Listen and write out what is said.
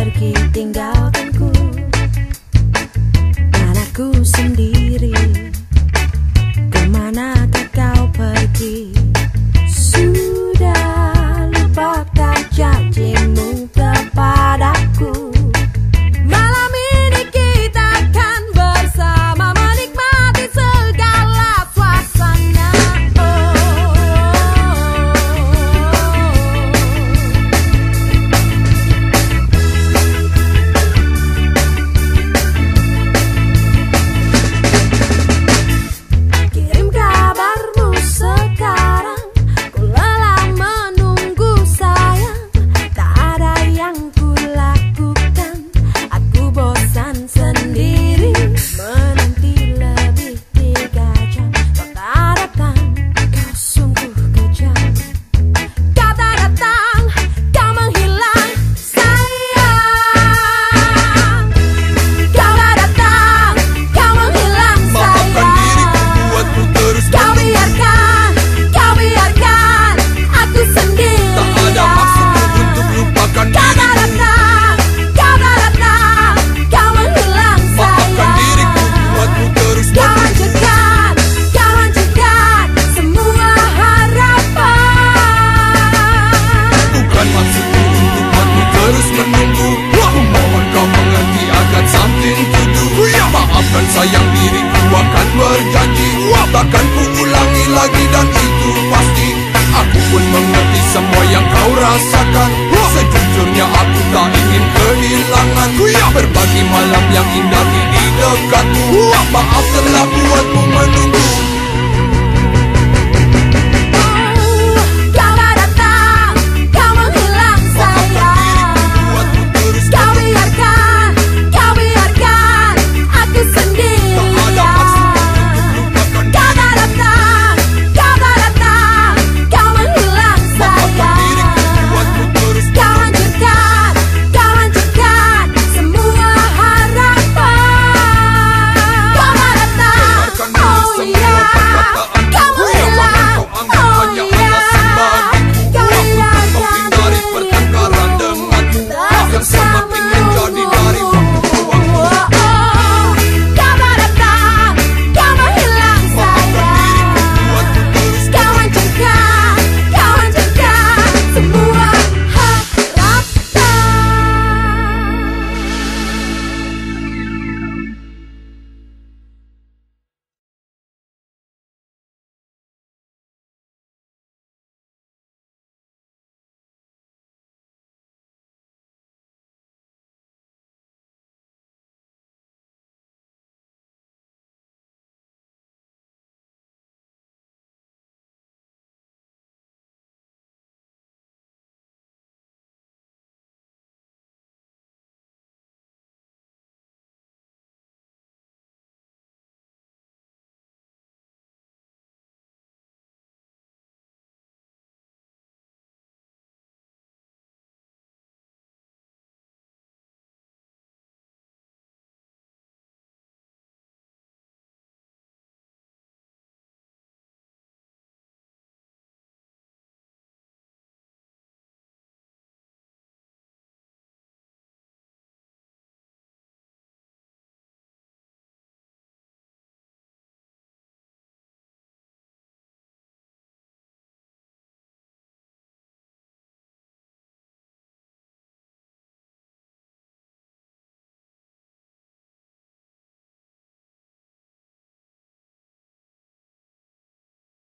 pergi tinggalkan Maafkan ku, maaf telah